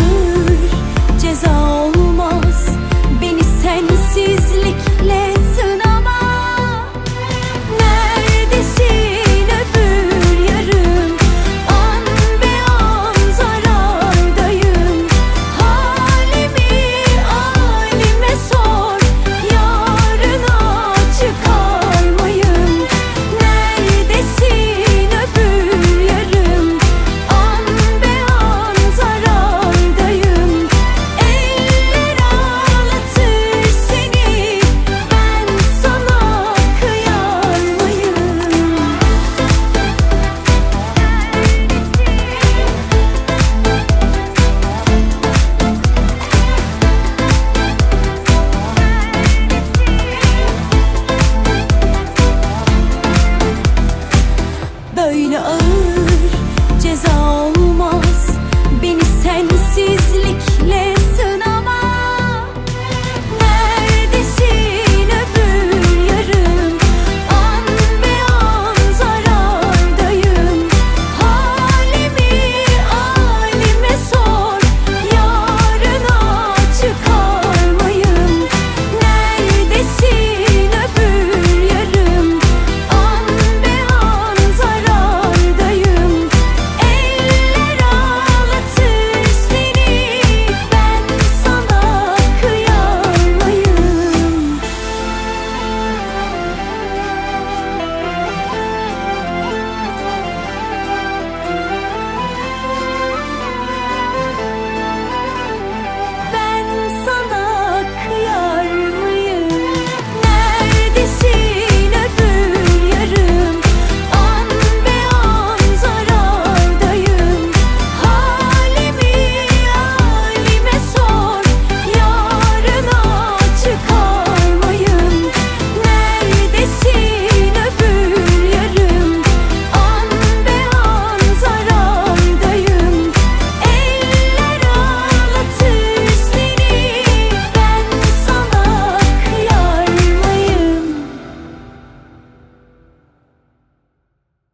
ağır ceza olmaz. Beni sensizlikle nơi